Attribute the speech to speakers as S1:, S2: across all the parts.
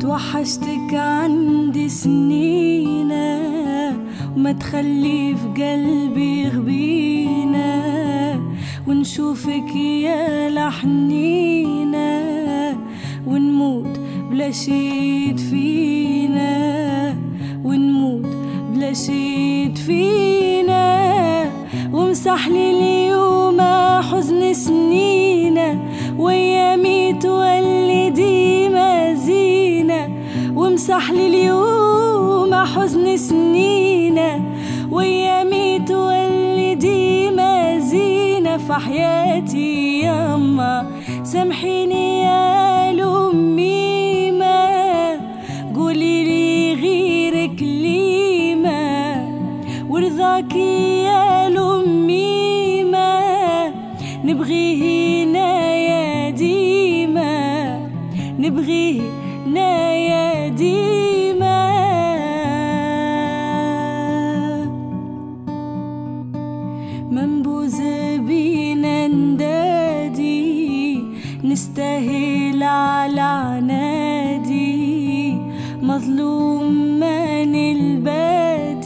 S1: توحشتك عندي سنينة وما تخلي في قلبي غبينة. ونشوفك يا لحنينة. بلا شي فينا ونموت بلا شي فينا وامسح لي اليوم حزن سنينا وايامي تولي ديما زينة وامسح لي اليوم حزن سنينا وايامي تولي ديما زينة في حياتي ياما سامحيني يا لأمي. يا لأمي نبغيه هنا يا ديما نبغيه هنا يا ديما. منبوذ بينا ندادي نستاهل على عنادي مظلوم من البادي.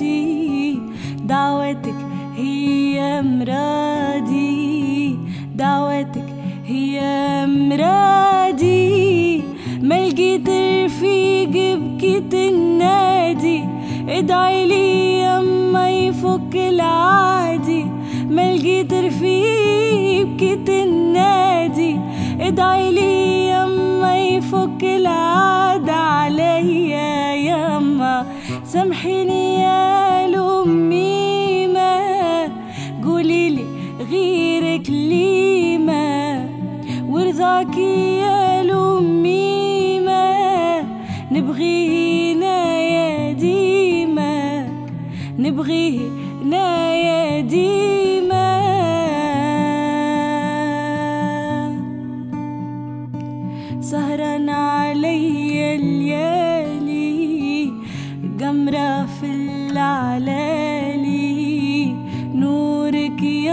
S1: دعوتك هي مرادي. دعوتك هي مرادي. ما لقيت رفيق بكيت النادي. ادعي لي يما يفك العادي. ما لقيت رفيق بكيت النادي. ادعي لي يما يفك العادة عليا. يما سامحيني يا لأمي. غيرك ليما ورضاكي يا لأمي ما. نبغيه هنا يا ديما نبغيه هنا يا ديما.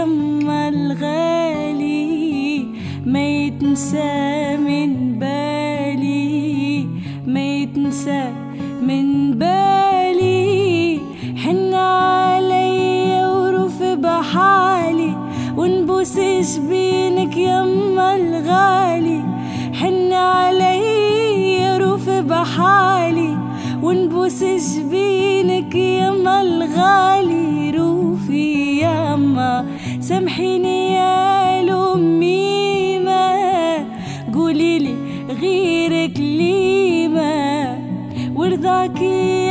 S1: يما الغالي ما يتنسى من بالي ما يتنسى من بالي. حن علي ورف بحالي ونبوس جبينك سامحيني يا لأمي ما قولي لي غيرك ليما. ورضاكي